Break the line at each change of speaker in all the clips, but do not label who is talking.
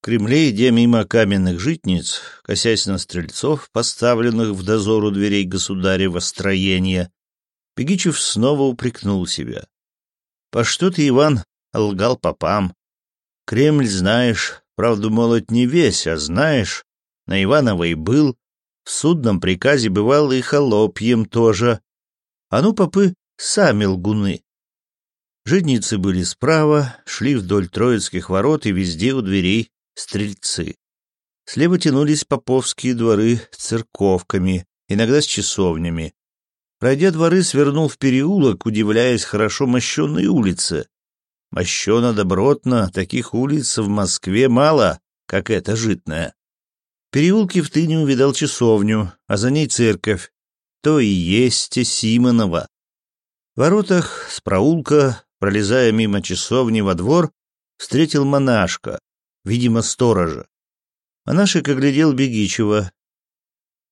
В Кремле, идя мимо каменных житниц, косясь на стрельцов, поставленных в дозору дверей государева строения, Пегичев снова упрекнул себя. «По что ты, Иван, лгал попам? Кремль знаешь, правду молот не весь, а знаешь, на Иванова и был, в судном приказе бывал и холопьем тоже. А ну, попы, сами лгуны!» Житницы были справа, шли вдоль Троицких ворот и везде у дверей стрельцы. Слева тянулись поповские дворы с церковками, иногда с часовнями. Пройдя дворы, свернул в переулок, удивляясь хорошо мощенной улице. Мощена добротно, таких улиц в Москве мало, как эта житная. В переулке в тыне увидал часовню, а за ней церковь. То и есть Симонова. В воротах с проулка, пролезая мимо часовни во двор, встретил монашка видимо, сторожа. А Анашек оглядел Бегичева.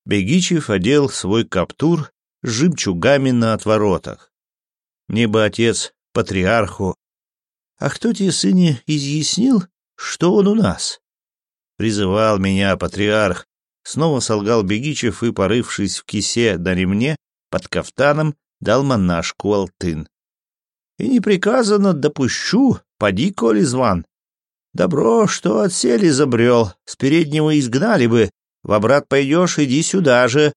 Бегичев одел свой каптур с жемчугами на отворотах. Небо отец патриарху. А кто тебе, сыне, изъяснил, что он у нас? Призывал меня патриарх. Снова солгал Бегичев и, порывшись в кисе на ремне, под кафтаном дал монашку алтын. — И не приказано, допущу, поди, коли зван, Добро, что отсели забрел, с переднего изгнали бы. В обрат пойдешь, иди сюда же.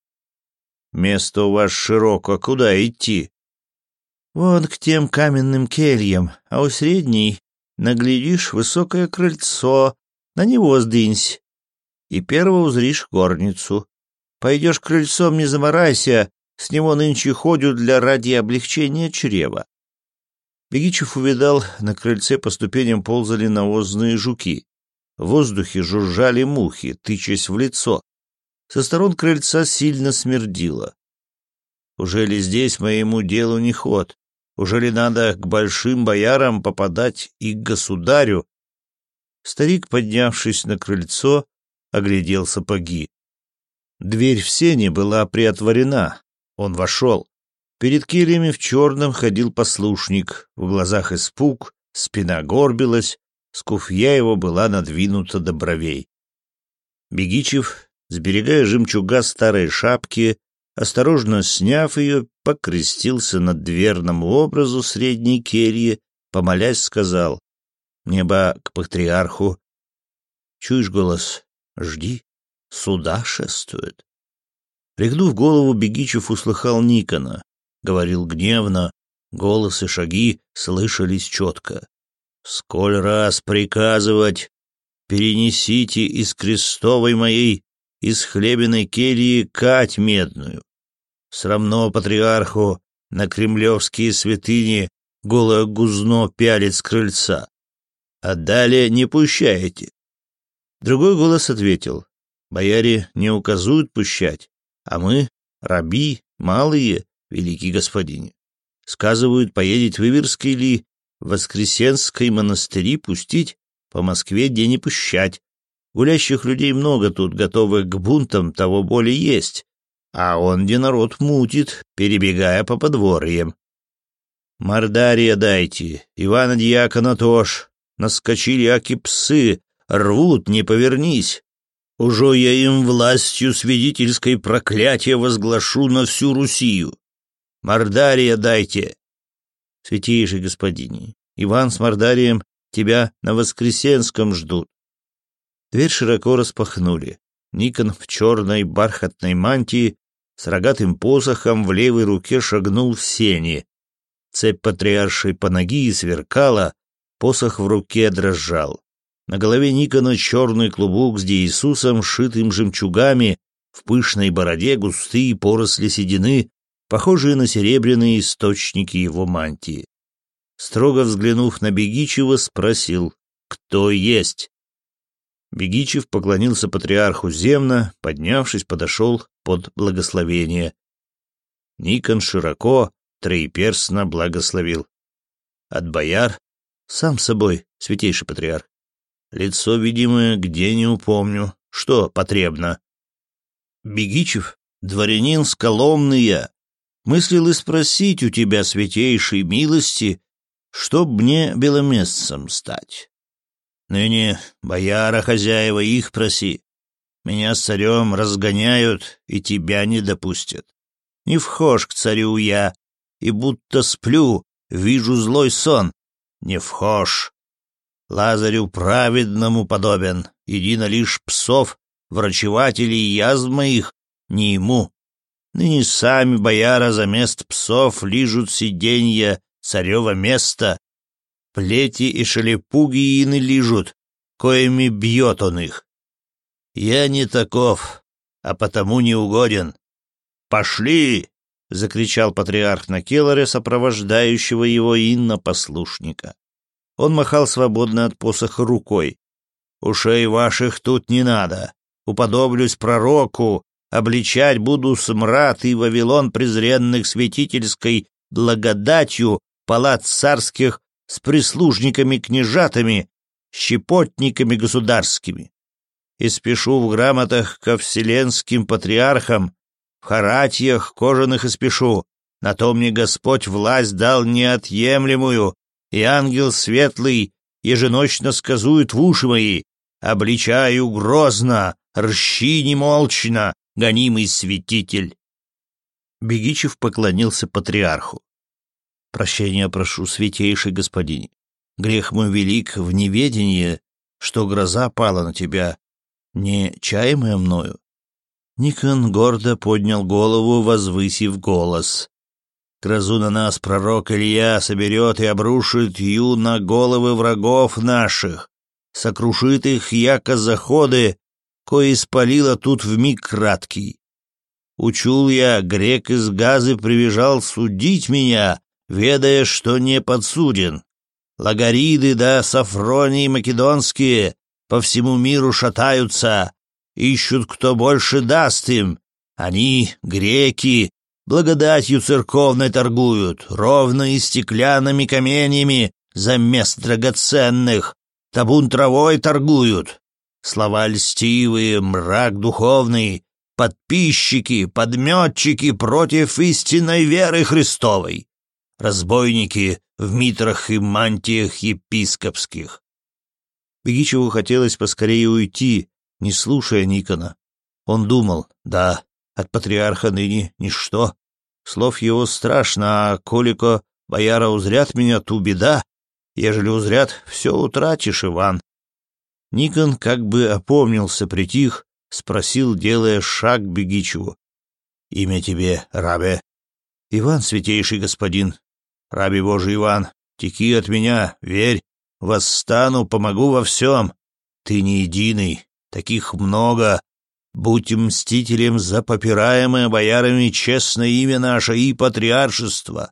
Место у вас широко, куда идти? Вот к тем каменным кельям, а у средней наглядишь высокое крыльцо, на него сдынься, и перво узришь горницу. Пойдешь крыльцом, не заморайся, с него нынче ходят для ради облегчения чрева. Бегичев увидал на крыльце по ступеням ползали навозные жуки. В воздухе жужжали мухи, тычась в лицо. Со сторон крыльца сильно смердило. Уже ли здесь моему делу не ход? Уже ли надо к большим боярам попадать и к государю? Старик, поднявшись на крыльцо, оглядел сапоги. Дверь в сене была приотворена. Он вошел. Перед Кирием в черном ходил послушник, в глазах испуг, спина горбилась, скуфья его была надвинута до бровей. Бегичев, сберегая жемчуга старой шапки, осторожно сняв ее, покрестился над дверному образу средней керьи, помолясь, сказал «Небо к патриарху». Чуешь голос «Жди, суда шествует». Пригнув голову, Бегичев услыхал Никона говорил гневно, голос и шаги слышались четко. «Сколь раз приказывать, перенесите из крестовой моей, из хлебиной кельи кать медную. Срамно патриарху на кремлевские святыни голое гузно пялит с крыльца. А далее не пущаете». Другой голос ответил, «Бояре не указуют пущать, а мы, раби, малые, великий господине, Сказывают, поедет в Иверский или Воскресенский монастыри пустить, по Москве день и пущать. Гулящих людей много тут, готовых к бунтам, того более есть. А он где народ мутит, перебегая по подворьям. Мордария дайте, Ивана Дьякона тоже. Наскочили аки псы, рвут, не повернись. Уже я им властью свидетельской проклятие возглашу на всю Русию. Мордария дайте!» «Святейший господине, Иван с Мордарием тебя на Воскресенском ждут». Дверь широко распахнули. Никон в черной бархатной мантии с рогатым посохом в левой руке шагнул в сени. Цепь патриаршей по ноги сверкала, посох в руке дрожал. На голове Никона черный клубок с Иисусом, шитым жемчугами, в пышной бороде густые поросли седины, похожие на серебряные источники его мантии. Строго взглянув на Бегичева, спросил, кто есть. Бегичев поклонился патриарху земно, поднявшись, подошел под благословение. Никон широко, троеперстно благословил. От бояр сам собой, святейший патриарх. Лицо, видимое, где не упомню. Что потребно? Бегичев, дворянин с Коломны я, мыслил и спросить у тебя святейшей милости, чтоб мне беломестцем стать. Ныне бояра хозяева их проси. Меня с царем разгоняют и тебя не допустят. Не вхож к царю я, и будто сплю, вижу злой сон. Не вхож. Лазарю праведному подобен, едино лишь псов, врачевателей язв моих, не ему. Ну Ныне сами бояра за мест псов лижут сиденья царева места, плети и шелепуги ины лижут, коими бьет он их. Я не таков, а потому не угоден. Пошли! — закричал патриарх на Келларе, сопровождающего его инно-послушника. Он махал свободно от посох рукой. «Ушей ваших тут не надо. Уподоблюсь пророку, обличать буду смрад и Вавилон презренных святительской благодатью палат царских с прислужниками-княжатами, щепотниками государскими. И спешу в грамотах ко вселенским патриархам, в харатьях кожаных и спешу, на то мне Господь власть дал неотъемлемую, и ангел светлый еженочно сказует в уши мои, обличаю грозно, рщи немолчно, гонимый святитель. Бегичев поклонился патриарху. «Прощения прошу, святейший господин. Грех мой велик в неведении, что гроза пала на тебя, не чаемая мною». Никон гордо поднял голову, возвысив голос. «Грозу на нас пророк Илья соберет и обрушит ю на головы врагов наших, сокрушит их яко заходы, кое испалило тут вмиг краткий. Учул я, грек из газы привяжал судить меня, ведая, что не подсуден. Лагариды да Сафронии македонские по всему миру шатаются, ищут, кто больше даст им. Они, греки, благодатью церковной торгуют, ровно и стеклянными каменьями за мест драгоценных, табун травой торгуют. Слова льстивые, мрак духовный, подписчики, подметчики против истинной веры Христовой, разбойники в митрах и мантиях епископских. Бегичеву хотелось поскорее уйти, не слушая Никона. Он думал, да, от патриарха ныне ничто. Слов его страшно, а колико бояра узрят меня ту беда. Ежели узрят, все утратишь, Иван. Никон как бы опомнился, притих, спросил, делая шаг Бегичеву. «Имя тебе, Рабе?» «Иван, святейший господин». Рабе Божий Иван, теки от меня, верь, восстану, помогу во всем. Ты не единый, таких много. Будь мстителем за попираемое боярами честное имя наше и патриаршество».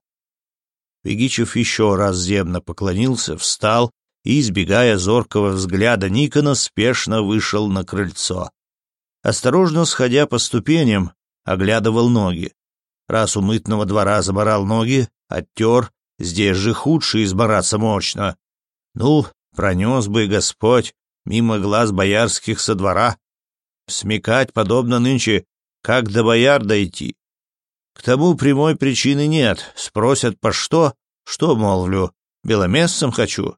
Бегичев еще раз земно поклонился, встал, и, избегая зоркого взгляда Никона, спешно вышел на крыльцо. Осторожно сходя по ступеням, оглядывал ноги. Раз у мытного двора заборал ноги, оттер, здесь же худший избораться мощно. Ну, пронес бы Господь мимо глаз боярских со двора. Смекать подобно нынче, как до бояр дойти. К тому прямой причины нет, спросят по что, что, молвлю, Беломестцем хочу,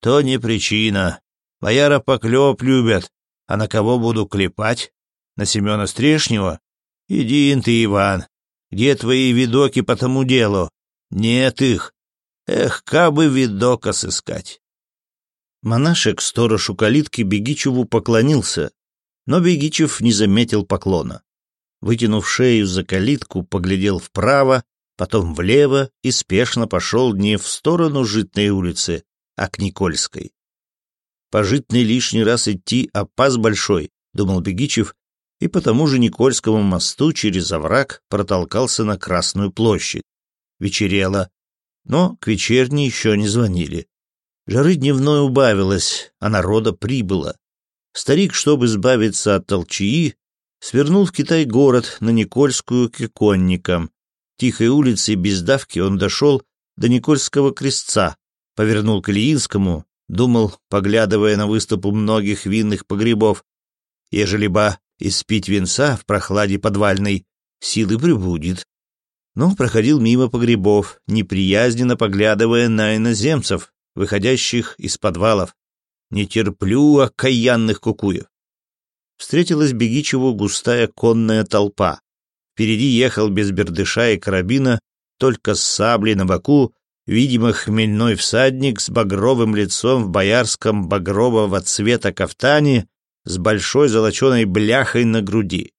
то не причина. Бояра поклеп любят, а на кого буду клепать? На Семена Стрешнего? Иди ты, Иван. Где твои видоки по тому делу? Нет их. Эх, кабы видока сыскать. Монашек сторож у калитки Бегичеву поклонился, но Бегичев не заметил поклона. Вытянув шею за калитку, поглядел вправо, потом влево и спешно пошел не в сторону Житной улицы, а к Никольской. По лишний раз идти а опас большой, думал Бегичев, и по тому же Никольскому мосту через овраг протолкался на Красную площадь. Вечерело, но к вечерней еще не звонили. Жары дневной убавилось, а народа прибыло. Старик, чтобы избавиться от толчии, свернул в Китай-город на Никольскую к иконникам. Тихой улицей без давки он дошел до Никольского крестца, повернул к Ильинскому, думал, поглядывая на выступ у многих винных погребов, ежели бы испить винца в прохладе подвальной, силы прибудет. Но проходил мимо погребов, неприязненно поглядывая на иноземцев, выходящих из подвалов. Не терплю окаянных кукуев. Встретилась Бегичеву густая конная толпа. Впереди ехал без бердыша и карабина, только с саблей на боку, Видимо, хмельной всадник с багровым лицом в боярском багрового цвета кафтане с большой золоченой бляхой на груди.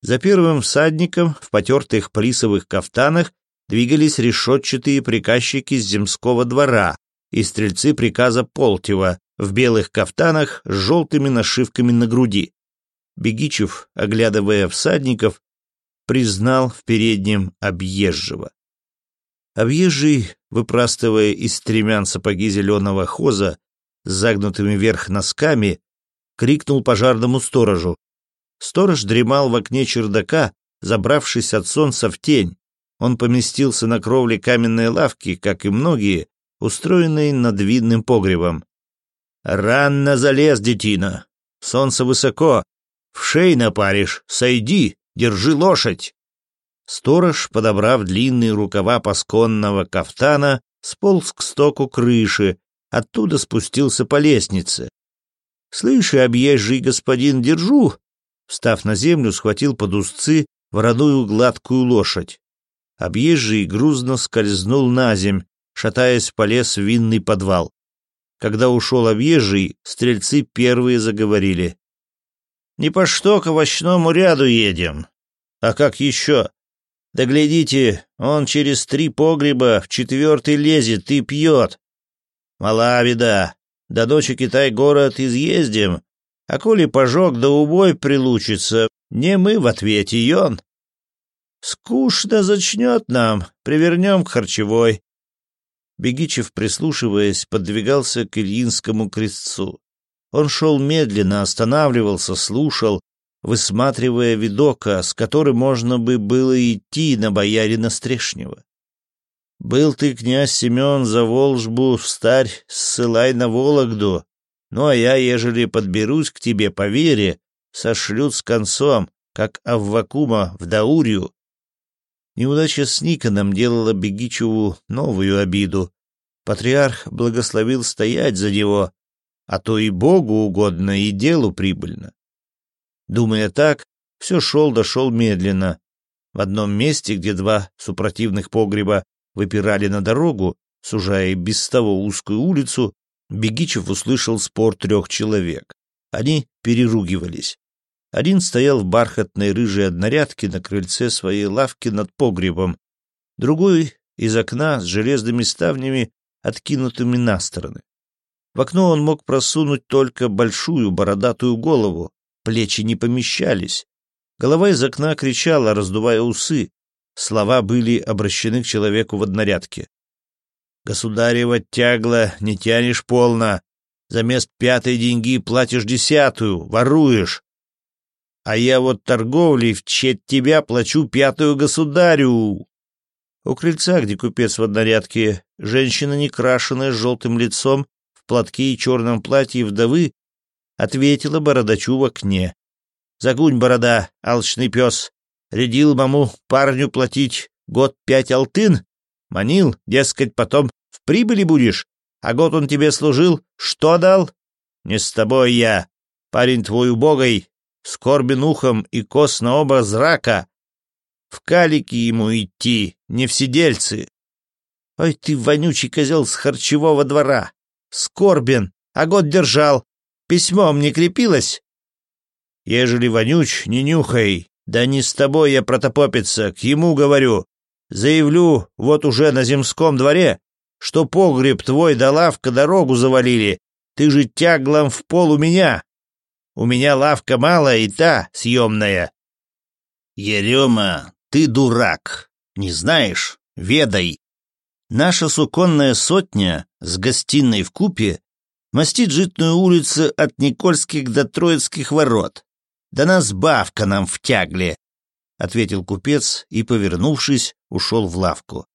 За первым всадником в потертых плисовых кафтанах двигались решетчатые приказчики с земского двора и стрельцы приказа Полтева в белых кафтанах с желтыми нашивками на груди. Бегичев, оглядывая всадников, признал в переднем объезжего. Объезжий выпрастывая из стремян сапоги зеленого хоза с загнутыми вверх носками, крикнул пожарному сторожу. Сторож дремал в окне чердака, забравшись от солнца в тень. Он поместился на кровле каменной лавки, как и многие, устроенные над видным погребом. «Рано залез, детина! Солнце высоко! В шей напаришь! Сойди! Держи лошадь!» Сторож, подобрав длинные рукава пасконного кафтана, сполз к стоку крыши, оттуда спустился по лестнице. «Слышь, объезжий господин, держу!» Встав на землю, схватил под узцы вороную гладкую лошадь. Объезжий грузно скользнул на земь, шатаясь, полез в винный подвал. Когда ушел объезжий, стрельцы первые заговорили. «Не по что к овощному ряду едем. А как еще?» Да глядите, он через три погреба в четвертый лезет и пьет. Мала беда. До дочи Китай город изъездим. А коли пожог да убой прилучится, не мы в ответе, Ён. Скучно зачнет нам, привернем к харчевой. Бегичев, прислушиваясь, подвигался к Ильинскому крестцу. Он шел медленно, останавливался, слушал, высматривая видока, с которым можно бы было идти на боярина Стрешнего, «Был ты, князь Семен, за Волжбу, встарь ссылай на Вологду, ну а я, ежели подберусь к тебе по вере, сошлют с концом, как Аввакума в Даурию». Неудача с Никоном делала Бегичеву новую обиду. Патриарх благословил стоять за него, а то и Богу угодно, и делу прибыльно. Думая так, все шел да медленно. В одном месте, где два супротивных погреба выпирали на дорогу, сужая без того узкую улицу, Бегичев услышал спор трех человек. Они переругивались. Один стоял в бархатной рыжей однорядке на крыльце своей лавки над погребом, другой — из окна с железными ставнями, откинутыми на стороны. В окно он мог просунуть только большую бородатую голову, Плечи не помещались. Голова из окна кричала, раздувая усы. Слова были обращены к человеку в однорядке. «Государева тягла, не тянешь полно. За мест пятой деньги платишь десятую, воруешь. А я вот торговлей в честь тебя плачу пятую государю». У крыльца, где купец в однорядке, женщина, некрашенная с желтым лицом, в платке и черном платье вдовы, ответила бородачу чувак не. Загунь борода, алчный пес. Рядил маму парню платить год пять алтын. Манил, дескать, потом в прибыли будешь. А год он тебе служил, что дал? Не с тобой я. Парень твой убогой, скорбен ухом и кос на оба зрака. В калики ему идти, не в сидельцы. Ой ты, вонючий козел с харчевого двора. Скорбен, а год держал, письмом не крепилось? Ежели вонюч, не нюхай. Да не с тобой я протопопиться, к ему говорю. Заявлю вот уже на земском дворе, что погреб твой да лавка дорогу завалили. Ты же тяглом в пол у меня. У меня лавка малая и та съемная. Ерема, ты дурак. Не знаешь? Ведай. Наша суконная сотня с гостиной в купе мастить житную улицу от Никольских до Троицких ворот. Да нас бавка нам втягли, — ответил купец и, повернувшись, ушел в лавку.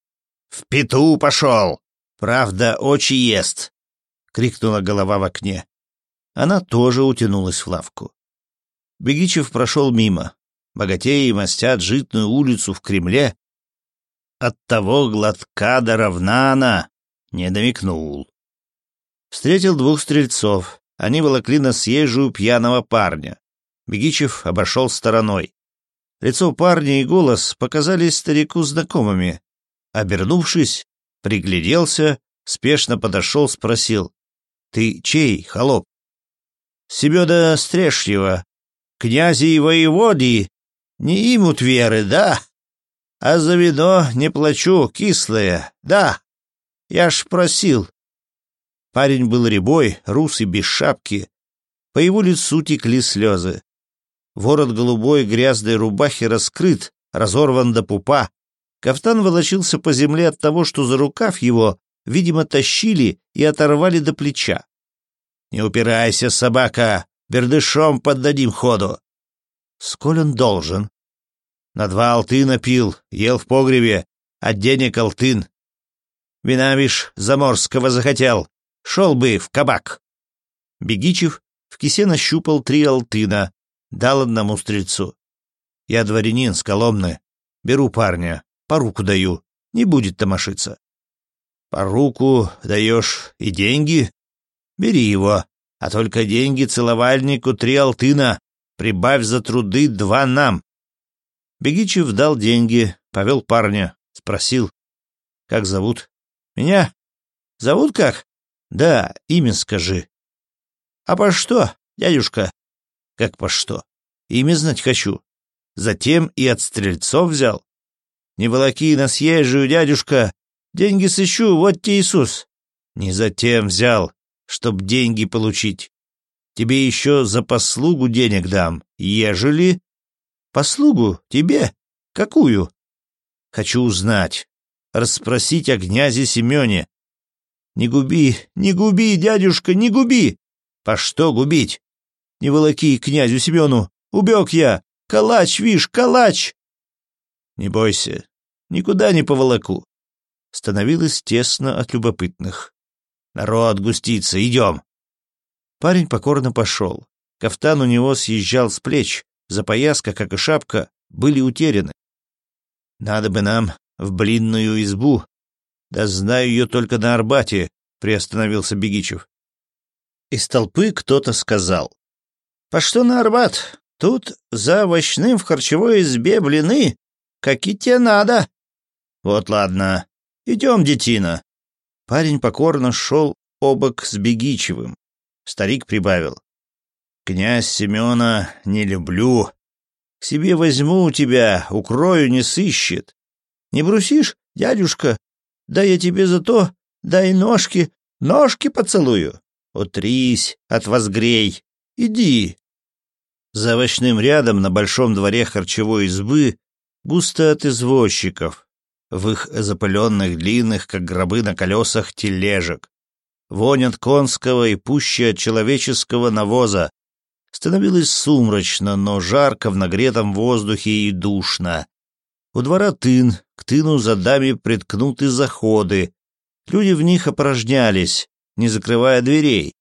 — В пету пошел! Правда, очи ест! — крикнула голова в окне. Она тоже утянулась в лавку. Бегичев прошел мимо. Богатеи мастят житную улицу в Кремле. От того глотка до равнана не домикнул. Встретил двух стрельцов. Они волокли на съезжую пьяного парня. Бегичев обошел стороной. Лицо парня и голос показались старику знакомыми. Обернувшись, пригляделся, спешно подошел, спросил. «Ты чей, холоп?» «Семена Стрешнева. Князи и воеводи. Не имут веры, да? А за вино не плачу, кислое, да? Я ж просил, Парень был рябой, русый, без шапки. По его лицу текли слезы. Ворот голубой грязной рубахи раскрыт, разорван до пупа. Кафтан волочился по земле от того, что за рукав его, видимо, тащили и оторвали до плеча. «Не упирайся, собака! Бердышом поддадим ходу!» «Сколь он должен?» «На два алтына пил, ел в погребе, от денег алтын. Вина, вишь, заморского захотел, Шел бы в кабак!» Бегичев в кисе нащупал три алтына, дал одному стрельцу. «Я дворянин с Коломны. Беру парня, по руку даю, не будет тамошиться. «По руку даешь и деньги? Бери его, а только деньги целовальнику три алтына, прибавь за труды два нам». Бегичев дал деньги, повел парня, спросил, «Как зовут?» «Меня?» «Зовут как?» Да, имя скажи. А по что, дядюшка? Как по что? Имя знать хочу. Затем и от стрельцов взял. Не волоки на езжую, дядюшка. Деньги сыщу, вот тебе Иисус. Не затем взял, чтоб деньги получить. Тебе еще за послугу денег дам, ежели... Послугу тебе? Какую? Хочу узнать. Расспросить о князе Семене, «Не губи, не губи, дядюшка, не губи!» «По что губить?» «Не волоки князю Семену! Убег я! Калач, вишь, калач!» «Не бойся, никуда не поволоку!» Становилось тесно от любопытных. «Народ густится, идем!» Парень покорно пошел. Кафтан у него съезжал с плеч, запояска, как и шапка, были утеряны. «Надо бы нам в блинную избу да знаю ее только на Арбате, приостановился Бегичев. Из толпы кто-то сказал. Пошто на Арбат? Тут за овощным в харчевой избе блины. Какие тебе надо? Вот ладно. Идем, детина. Парень покорно шел обок с Бегичевым. Старик прибавил. Князь Семена не люблю. К себе возьму тебя, укрою не сыщет. Не брусишь, дядюшка, да я тебе за то, дай ножки, ножки поцелую. Утрись от возгрей. Иди. За овощным рядом на большом дворе харчевой избы густо от извозчиков, в их запыленных длинных, как гробы на колесах, тележек. Вонь от конского и пуще от человеческого навоза. Становилось сумрачно, но жарко в нагретом воздухе и душно. У двора тын, к тыну за дами приткнуты заходы. Люди в них опорожнялись, не закрывая дверей.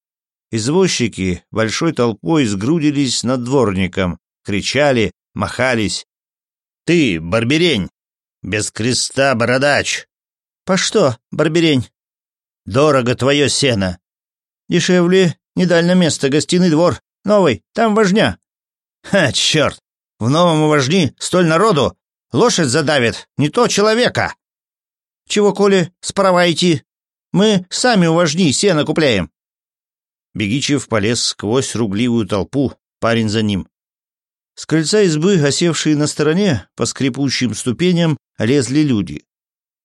Извозчики большой толпой сгрудились над дворником, кричали, махались. «Ты, Барберень! Без креста бородач!» «По что, Барберень?» «Дорого твое сено!» «Дешевле, недально место, гостиный двор, новый, там вожня. «Ха, черт! В новом вожни столь народу, Лошадь задавит, не то человека. Чего, Коли, справа идти? Мы сами у вожни сено купляем. Бегичев полез сквозь рубливую толпу, парень за ним. С крыльца избы, осевшие на стороне, по скрипучим ступеням, лезли люди.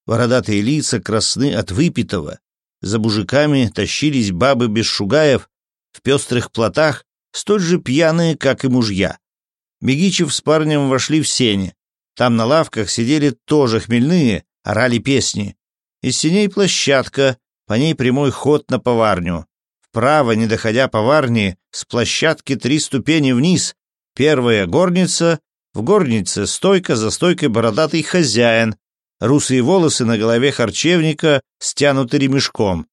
Вородатые лица красны от выпитого. За мужиками тащились бабы без шугаев, в пестрых плотах, столь же пьяные, как и мужья. Бегичев с парнем вошли в сене. Там на лавках сидели тоже хмельные, орали песни. Из синей площадка, по ней прямой ход на поварню. Вправо, не доходя поварни, с площадки три ступени вниз. Первая — горница, в горнице стойка, за стойкой бородатый хозяин. Русые волосы на голове харчевника стянуты ремешком.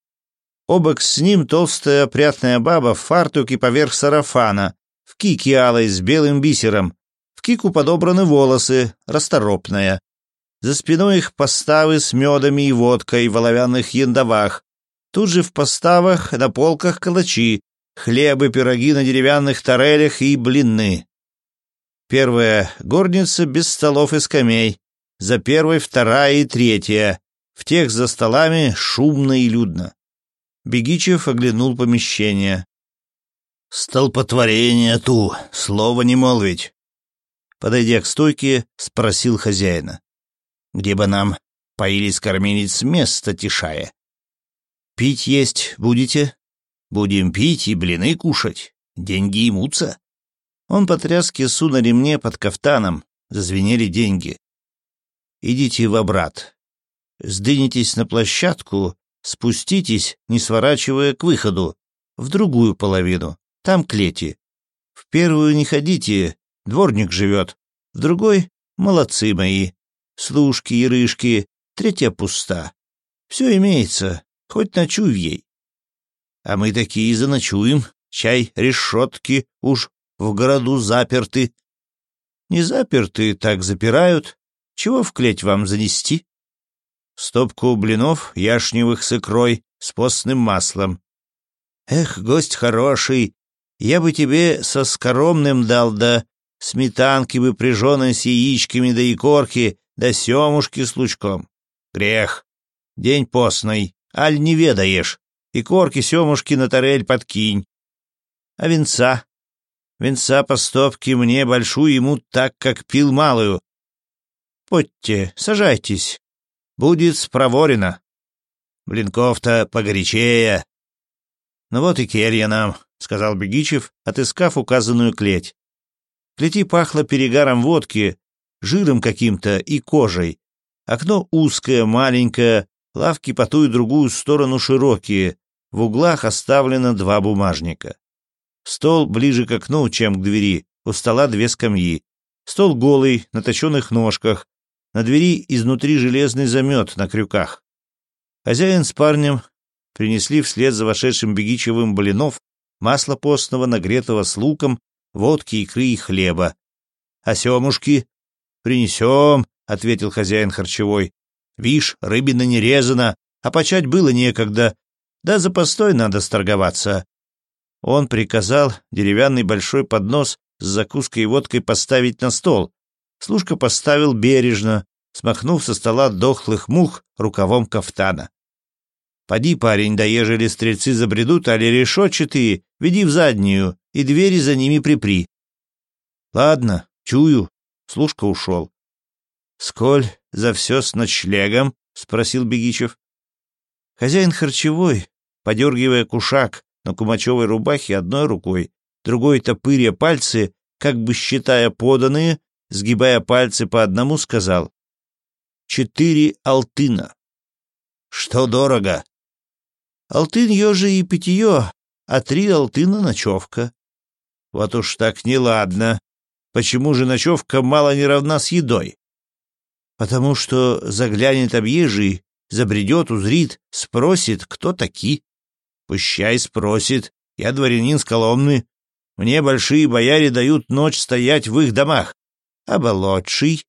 Обок с ним толстая опрятная баба в фартуке поверх сарафана, в кикиала с белым бисером, Кику подобраны волосы, расторопная. За спиной их поставы с медами и водкой в оловянных яндовах. Тут же в поставах на полках калачи, хлебы, пироги на деревянных тарелях и блины. Первая горница без столов и скамей. За первой вторая и третья. В тех за столами шумно и людно. Бегичев оглянул помещение. «Столпотворение ту, слово не молвить подойдя к стойке, спросил хозяина. «Где бы нам поились кормилец место тишая?» «Пить есть будете?» «Будем пить и блины кушать. Деньги имутся». Он потряс кису на ремне под кафтаном, зазвенели деньги. «Идите в обрат. Сдынитесь на площадку, спуститесь, не сворачивая к выходу, в другую половину, там клети. В первую не ходите, дворник живет, в другой — молодцы мои, служки и рыжки, третья пуста. Все имеется, хоть ночуй в ей. А мы такие и заночуем, чай, решетки уж в городу заперты. Не заперты, так запирают. Чего в клеть вам занести? Стопку блинов яшневых с икрой, с постным маслом. Эх, гость хороший, я бы тебе со скоромным дал, да сметанки, выпряженной с яичками да икорки, да семушки с лучком. Грех. День постный, аль не ведаешь. Икорки, семушки на тарель подкинь. А венца? Венца по стопке мне большую ему так, как пил малую. Подьте, сажайтесь. Будет спроворено. Блинков-то погорячее. Ну вот и келья нам, — сказал Бегичев, отыскав указанную клеть. Плети пахло перегаром водки, жиром каким-то и кожей. Окно узкое, маленькое, лавки по ту и другую сторону широкие, в углах оставлено два бумажника. Стол ближе к окну, чем к двери, у стола две скамьи. Стол голый, на точенных ножках, на двери изнутри железный замет на крюках. Хозяин с парнем принесли вслед за вошедшим Бегичевым блинов, масла постного, нагретого с луком водки, икры и хлеба. — А семушки? — Принесем, — ответил хозяин харчевой. — Вишь, рыбина не резана, а почать было некогда. Да за постой надо сторговаться. Он приказал деревянный большой поднос с закуской и водкой поставить на стол. Служка поставил бережно, смахнув со стола дохлых мух рукавом кафтана. «Поди, парень, доежели стрельцы забредут, али решетчатые, веди в заднюю, и двери за ними припри. Ладно, чую. Слушка ушел. Сколь за все с ночлегом? спросил Бегичев. Хозяин харчевой, подергивая кушак на кумачевой рубахе одной рукой, другой топыря пальцы, как бы считая поданные, сгибая пальцы по одному, сказал. Четыре алтына. Что дорого? Алтын ежи и питье, а три алтына ночевка. Вот уж так неладно. Почему же ночевка мало не равна с едой? Потому что заглянет объезжий, забредет, узрит, спросит, кто таки. Пущай спросит, я дворянин с Коломны. Мне большие бояре дают ночь стоять в их домах. А болотший?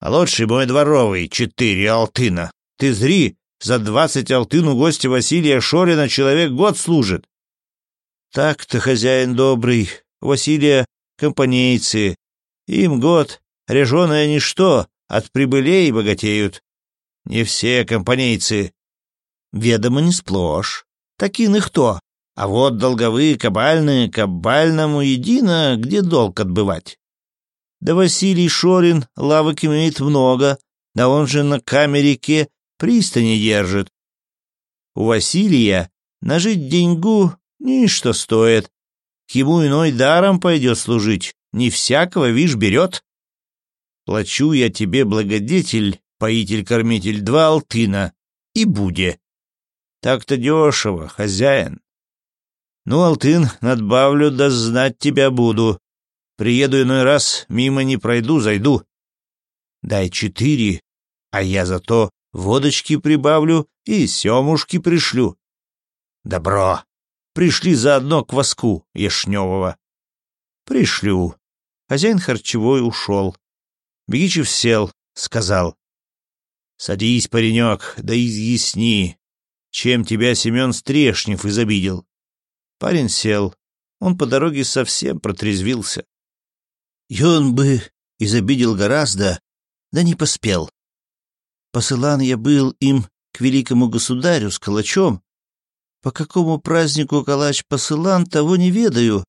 А лучший мой дворовый, четыре алтына. Ты зри, за двадцать алтын у гостя Василия Шорина человек год служит. Так-то хозяин добрый, Василия компанейцы. Им год, реженое ничто, от прибылей богатеют. Не все компанейцы. Ведомо не сплошь. Такины кто? А вот долговые кабальные, кабальному едино, где долг отбывать. Да Василий Шорин лавок имеет много, да он же на камерике пристани держит. У Василия нажить деньгу Ничто стоит. Ему иной даром пойдет служить, не всякого, вишь, берет. Плачу я тебе, благодетель, поитель-кормитель, два алтына, и буде. Так-то дешево, хозяин. Ну, алтын, надбавлю, да знать тебя буду. Приеду иной раз, мимо не пройду, зайду. Дай четыре, а я зато водочки прибавлю и семушки пришлю. Добро пришли заодно к воску Яшневого. Пришлю. Хозяин харчевой ушел. Бегичев сел, сказал. Садись, паренек, да изъясни, чем тебя Семен Стрешнев изобидел. Парень сел. Он по дороге совсем протрезвился. И он бы изобидел гораздо, да не поспел. Посылан я был им к великому государю с калачом, по какому празднику калач посылан, того не ведаю.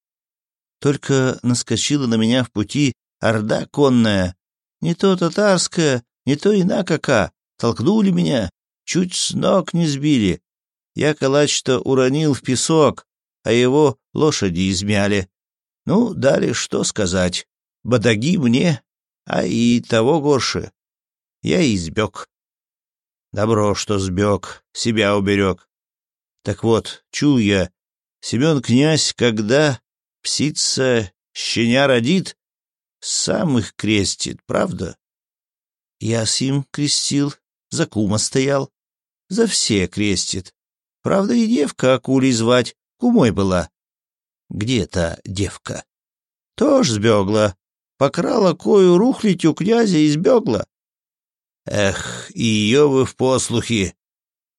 Только наскочила на меня в пути орда конная. Не то татарская, не то ина инакака. Толкнули меня, чуть с ног не сбили. Я калач-то уронил в песок, а его лошади измяли. Ну, дали что сказать. Бодаги мне, а и того горше. Я и сбег. Добро, что сбег, себя уберег. Так вот, чую я, Семен князь, когда псица щеня родит, сам их крестит, правда? Я с сим крестил, за кума стоял, за все крестит. Правда, и девка акулей звать, кумой была. Где та девка? Тож сбегла, покрала кою рухлить у князя и сбегла. Эх, и ее вы в послухи.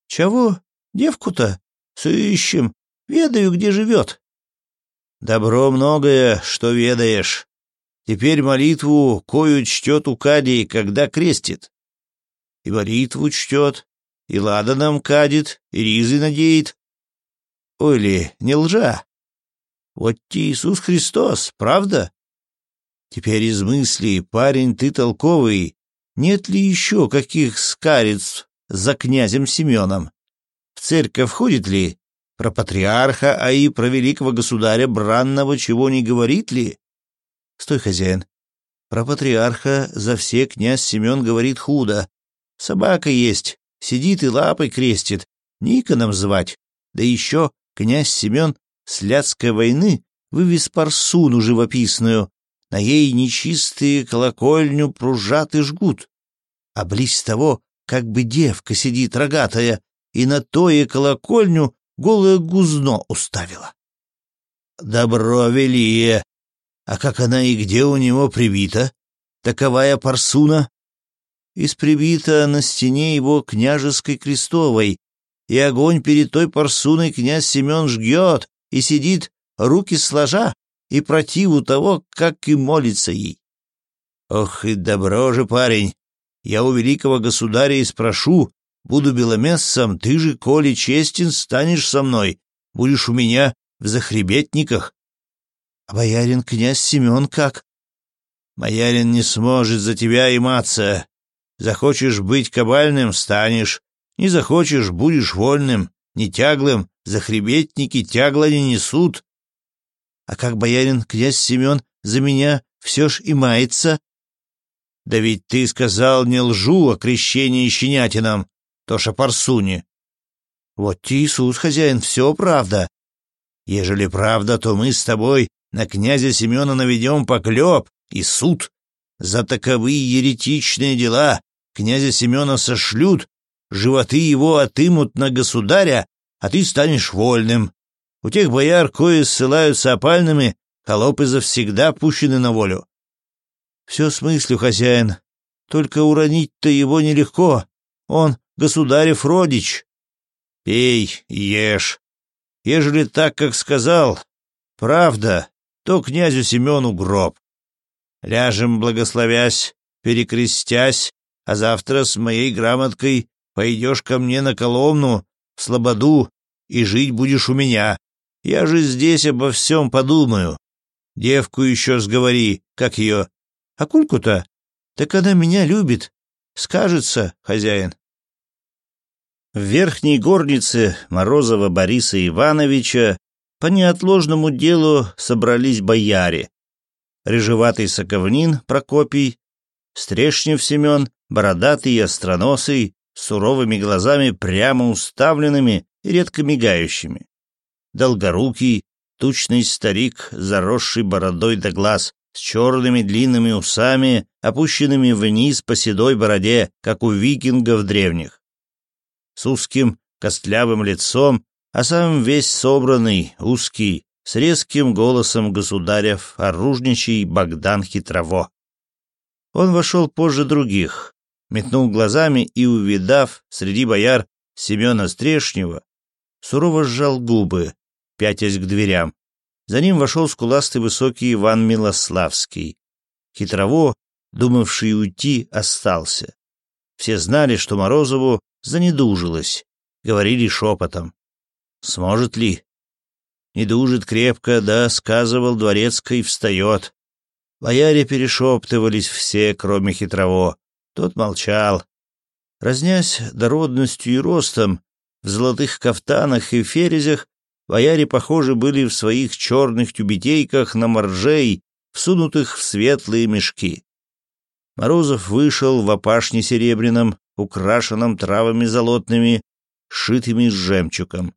Чего девку-то? Сыщем. Ведаю, где живет. Добро многое, что ведаешь. Теперь молитву, кою чтет Укадий, когда крестит. И молитву чтет, и ладаном кадит, и ризы надеет. Ой ли, не лжа. Вот те Иисус Христос, правда? Теперь из мыслей, парень, ты толковый, нет ли еще каких скарец за князем Семеном? в церковь ходит ли? Про патриарха, а и про великого государя Бранного чего не говорит ли? Стой, хозяин. Про патриарха за все князь Семен говорит худо. Собака есть, сидит и лапой крестит. Никоном звать. Да еще князь Семен с Ляцкой войны вывез парсуну живописную. На ей нечистые колокольню пружат и жгут. А близ того, как бы девка сидит рогатая, и на то и колокольню голое гузно уставила. Добро велие! А как она и где у него прибита? Таковая парсуна? Из прибита на стене его княжеской крестовой, и огонь перед той парсуной князь Семен жгет и сидит, руки сложа, и противу того, как и молится ей. Ох и добро же, парень! Я у великого государя и спрошу, Буду беломессом, ты же, коли честен, станешь со мной, будешь у меня в захребетниках. А боярин князь Семен как? Боярин не сможет за тебя иматься. Захочешь быть кабальным — станешь, не захочешь — будешь вольным, не тяглым, захребетники тягла не несут. А как боярин князь Семен за меня все ж и мается? Да ведь ты сказал не лжу о крещении щенятинам то шапарсуни. Вот ти Иисус, хозяин, все правда. Ежели правда, то мы с тобой на князя Семена наведем поклеп и суд. За таковые еретичные дела князя Семена сошлют, животы его отымут на государя, а ты станешь вольным. У тех бояр, кои ссылаются опальными, холопы завсегда пущены на волю. Все с мыслью, хозяин. Только уронить-то его нелегко. Он государев родич. Пей, ешь. Ежели так, как сказал, правда, то князю Семену гроб. Ляжем, благословясь, перекрестясь, а завтра с моей грамоткой пойдешь ко мне на Коломну, в Слободу, и жить будешь у меня. Я же здесь обо всем подумаю. Девку еще сговори, как ее. А кульку-то? Так она меня любит. Скажется, хозяин. В верхней горнице Морозова Бориса Ивановича по неотложному делу собрались бояре. Режеватый Соковнин Прокопий, Стрешнев Семен, бородатый и остроносый, с суровыми глазами прямо уставленными и редко мигающими. Долгорукий, тучный старик, заросший бородой до глаз, с черными длинными усами, опущенными вниз по седой бороде, как у викингов древних с узким костлявым лицом, а сам весь собранный, узкий, с резким голосом государев оружничий Богдан Хитрово. Он вошел позже других, метнул глазами и, увидав среди бояр Семена Стрешнего, сурово сжал губы, пятясь к дверям. За ним вошел скуластый высокий Иван Милославский. Хитрово, думавший уйти, остался. Все знали, что Морозову занедужилась, говорили шепотом. Сможет ли? Не дужит крепко, да, сказывал дворецкой, встает. Бояре перешептывались все, кроме хитрово. Тот молчал. Разнясь дородностью и ростом, в золотых кафтанах и ферезях, бояре, похожи были в своих черных тюбетейках на моржей, всунутых в светлые мешки. Морозов вышел в опашне серебряном, украшенном травами золотными, шитыми с жемчугом.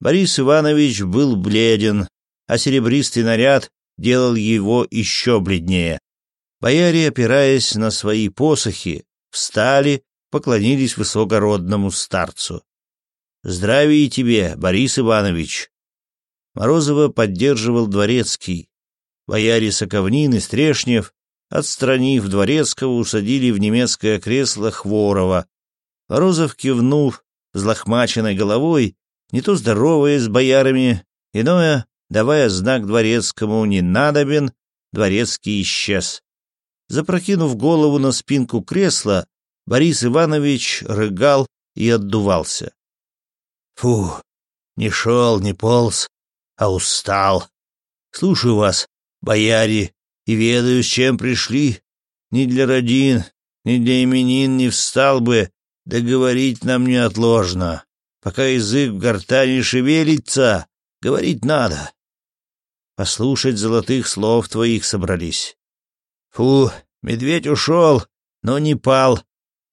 Борис Иванович был бледен, а серебристый наряд делал его еще бледнее. Бояре, опираясь на свои посохи, встали, поклонились высокородному старцу. «Здравия тебе, Борис Иванович!» Морозова поддерживал Дворецкий. Бояре Соковнин и Стрешнев Отстранив Дворецкого, усадили в немецкое кресло Хворова. Розов кивнув злохмаченной головой, не то здоровая с боярами, иное, давая знак Дворецкому «не надобен», Дворецкий исчез. Запрокинув голову на спинку кресла, Борис Иванович рыгал и отдувался. «Фу, не шел, не полз, а устал. Слушаю вас, бояре и ведаю, с чем пришли. Ни для родин, ни для именин не встал бы, да нам неотложно. Пока язык в гортане шевелится, говорить надо. Послушать золотых слов твоих собрались. Фу, медведь ушел, но не пал,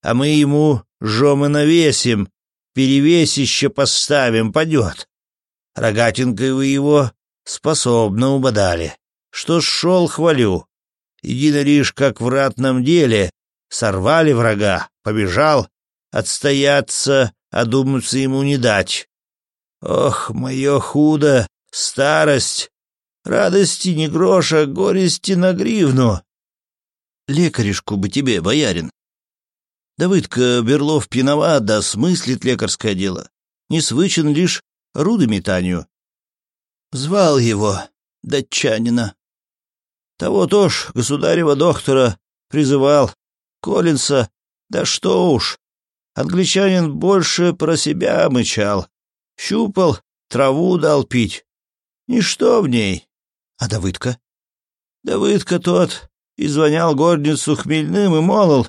а мы ему жомы навесим, перевесище поставим, падет. Рогатинкой вы его способно убодали что шел хвалю. Едино лишь, как в ратном деле, сорвали врага, побежал, отстояться, одуматься ему не дать. Ох, мое худо, старость, радости не гроша, горести на гривну. Лекаришку бы тебе, боярин. Давыдка Берлов пьянова, да смыслит лекарское дело. Не свычен лишь руды метанию. Звал его, датчанина, того тоже государева доктора призывал, Коллинса, да что уж. Англичанин больше про себя мычал, щупал, траву дал пить. Ничто в ней. А Давыдка? Давыдка тот и звонял горницу хмельным и молол.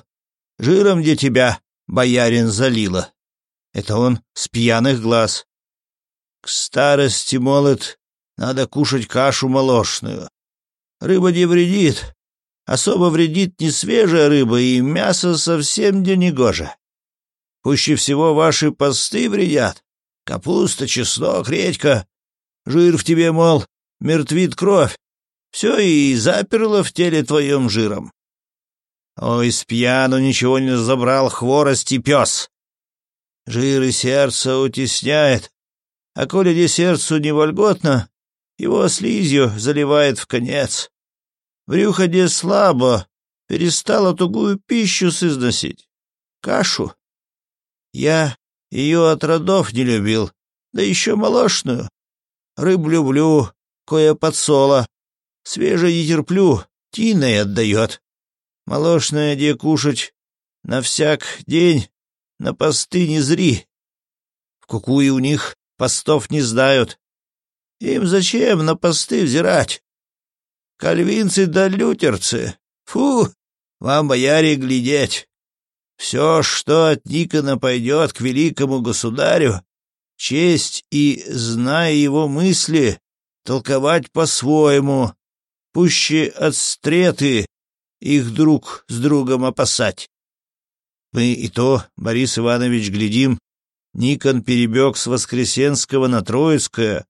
Жиром где тебя, боярин, залило, Это он с пьяных глаз. К старости молод, надо кушать кашу молочную. Рыба не вредит. Особо вредит не свежая рыба, и мясо совсем не негоже. Пуще всего ваши посты вредят. Капуста, чеснок, редька. Жир в тебе, мол, мертвит кровь. Все и заперло в теле твоем жиром. Ой, с пьяну ничего не забрал хворость и пес. Жир и сердце утесняет. А коли не сердцу не вольготно, его слизью заливает в конец брюхо де слабо, перестала тугую пищу сызносить. Кашу. Я ее от родов не любил, да еще молочную. Рыб люблю, кое подсола. Свежее не терплю, тиной отдает. Молочное де кушать на всяк день, на посты не зри. В кукуе у них постов не знают. Им зачем на посты взирать? Кальвинцы да лютерцы. Фу, вам, бояре, глядеть. Все, что от Никона пойдет к великому государю, честь и, зная его мысли, толковать по-своему, пуще отстреты их друг с другом опасать. Мы и то, Борис Иванович, глядим, Никон перебег с Воскресенского на Троицкое,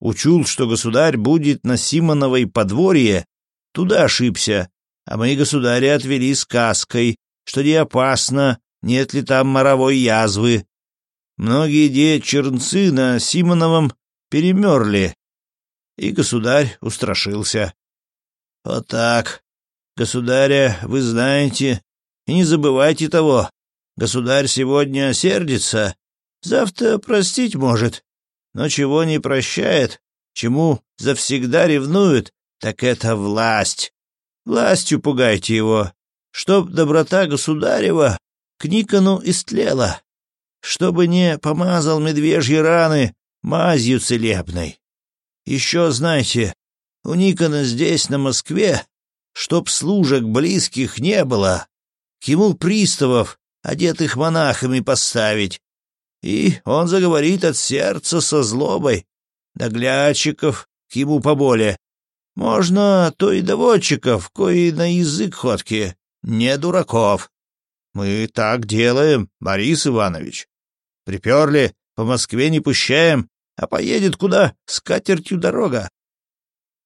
Учул, что государь будет на Симоновой подворье, туда ошибся, а мои государя отвели с сказкой, что не опасно, нет ли там моровой язвы. Многие де чернцы на Симоновом перемерли, и государь устрашился. Вот так. Государя вы знаете, и не забывайте того. Государь сегодня сердится, завтра простить может, но чего не прощает, чему завсегда ревнует, так это власть. Властью пугайте его, чтоб доброта государева к Никону истлела, чтобы не помазал медвежьи раны мазью целебной. Еще, знаете, у Никона здесь, на Москве, чтоб служек близких не было, к ему приставов, одетых монахами, поставить, и он заговорит от сердца со злобой. Наглядчиков к ему поболе. Можно, то и доводчиков, кои на язык ходки, не дураков. Мы так делаем, Борис Иванович. Приперли, по Москве не пущаем, а поедет куда с катертью дорога.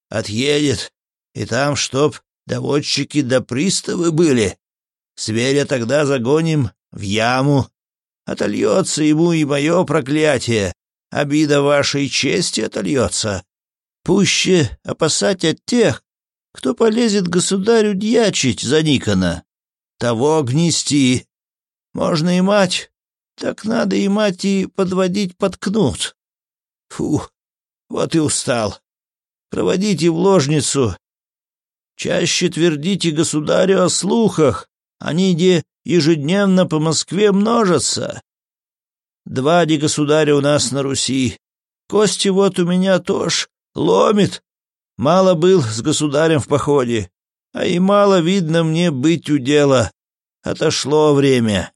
Отъедет, и там чтоб доводчики до приставы были. Сверя тогда загоним в яму Отольется ему и мое проклятие, обида вашей чести отольется. Пуще опасать от тех, кто полезет государю дьячить за Никона. Того гнести. Можно и мать, так надо и мать и подводить под кнут. Фу, вот и устал. Проводите в ложницу. Чаще твердите государю о слухах, они где ежедневно по Москве множатся. Два де государя у нас на Руси. Кости вот у меня тоже ломит. Мало был с государем в походе, а и мало видно мне быть у дела. Отошло время.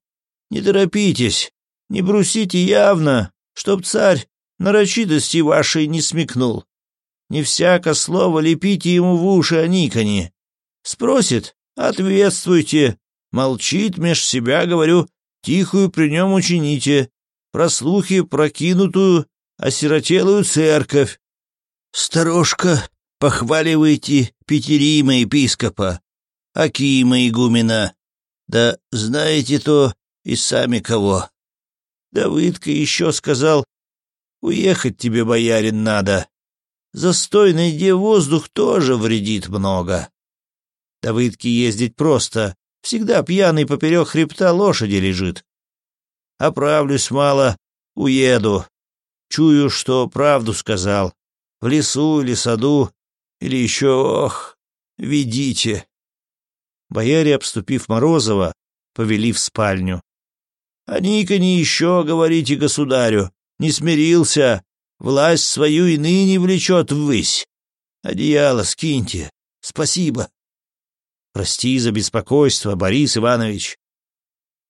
Не торопитесь, не брусите явно, чтоб царь нарочитости вашей не смекнул. Не всяко слово лепите ему в уши а о Никоне. Спросит — ответствуйте, Молчит меж себя, говорю, тихую при нем учините, про слухи прокинутую, осиротелую церковь. Старушка, похваливайте Петерима епископа, Акима игумена, да знаете то и сами кого. Давыдка еще сказал, уехать тебе, боярин, надо. Застойный где воздух тоже вредит много. Давыдке ездить просто, Всегда пьяный поперек хребта лошади лежит. Оправлюсь мало, уеду. Чую, что правду сказал. В лесу или саду, или еще, ох, ведите. Бояре, обступив Морозова, повели в спальню. — О не еще говорите государю. Не смирился. Власть свою и ныне влечет ввысь. Одеяло скиньте. Спасибо. Прости за беспокойство, Борис Иванович.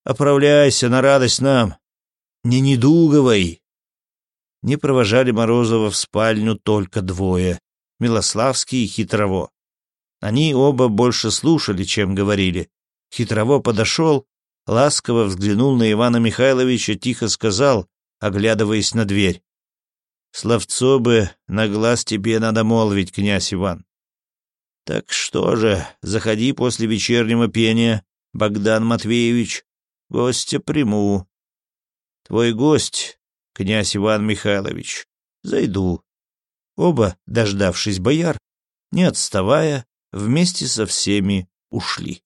Оправляйся на радость нам. Не недуговой. Не провожали Морозова в спальню только двое — Милославский и Хитрово. Они оба больше слушали, чем говорили. Хитрово подошел, ласково взглянул на Ивана Михайловича, тихо сказал, оглядываясь на дверь. «Словцо бы на глаз тебе надо молвить, князь Иван. Так что же, заходи после вечернего пения, Богдан Матвеевич, гостя приму. Твой гость, князь Иван Михайлович, зайду. Оба, дождавшись бояр, не отставая, вместе со всеми ушли.